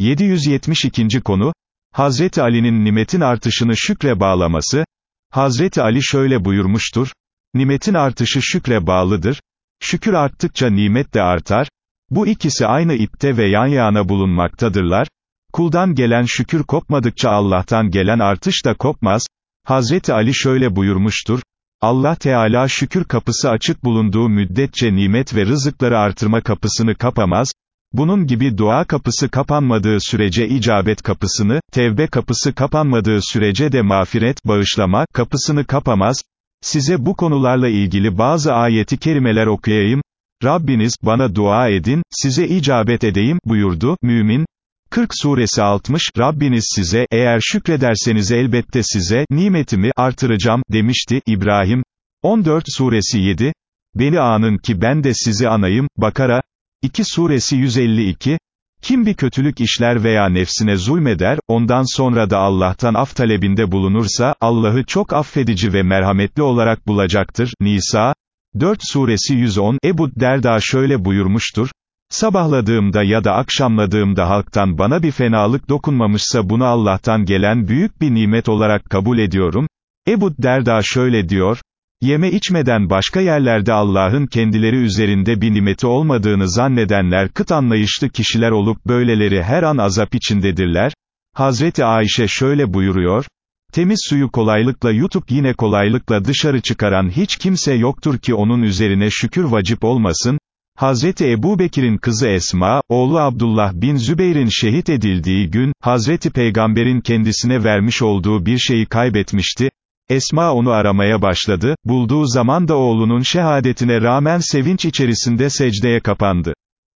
772. konu, Hazreti Ali'nin nimetin artışını şükre bağlaması, Hazreti Ali şöyle buyurmuştur, nimetin artışı şükre bağlıdır, şükür arttıkça nimet de artar, bu ikisi aynı ipte ve yan yana bulunmaktadırlar, kuldan gelen şükür kopmadıkça Allah'tan gelen artış da kopmaz, Hazreti Ali şöyle buyurmuştur, Allah Teala şükür kapısı açık bulunduğu müddetçe nimet ve rızıkları artırma kapısını kapamaz, bunun gibi dua kapısı kapanmadığı sürece icabet kapısını, tevbe kapısı kapanmadığı sürece de mağfiret, bağışlama, kapısını kapamaz. Size bu konularla ilgili bazı ayeti kerimeler okuyayım. Rabbiniz, bana dua edin, size icabet edeyim, buyurdu, Mümin. 40 suresi 60, Rabbiniz size, eğer şükrederseniz elbette size, nimetimi, artıracağım, demişti, İbrahim. 14 suresi 7, Beni anın ki ben de sizi anayım, Bakara, 2 suresi 152, kim bir kötülük işler veya nefsine zulmeder, ondan sonra da Allah'tan af talebinde bulunursa, Allah'ı çok affedici ve merhametli olarak bulacaktır. Nisa, 4 suresi 110, Ebu Derda şöyle buyurmuştur, Sabahladığımda ya da akşamladığımda halktan bana bir fenalık dokunmamışsa bunu Allah'tan gelen büyük bir nimet olarak kabul ediyorum. Ebu Derda şöyle diyor, Yeme içmeden başka yerlerde Allah'ın kendileri üzerinde bir nimeti olmadığını zannedenler kıt anlayışlı kişiler olup böyleleri her an azap içindedirler. Hazreti Ayşe şöyle buyuruyor, Temiz suyu kolaylıkla yutup yine kolaylıkla dışarı çıkaran hiç kimse yoktur ki onun üzerine şükür vacip olmasın. Hazreti Ebu Bekir'in kızı Esma, oğlu Abdullah bin Zübeyir'in şehit edildiği gün, Hazreti Peygamber'in kendisine vermiş olduğu bir şeyi kaybetmişti. Esma onu aramaya başladı, bulduğu zaman da oğlunun şehadetine rağmen sevinç içerisinde secdeye kapandı.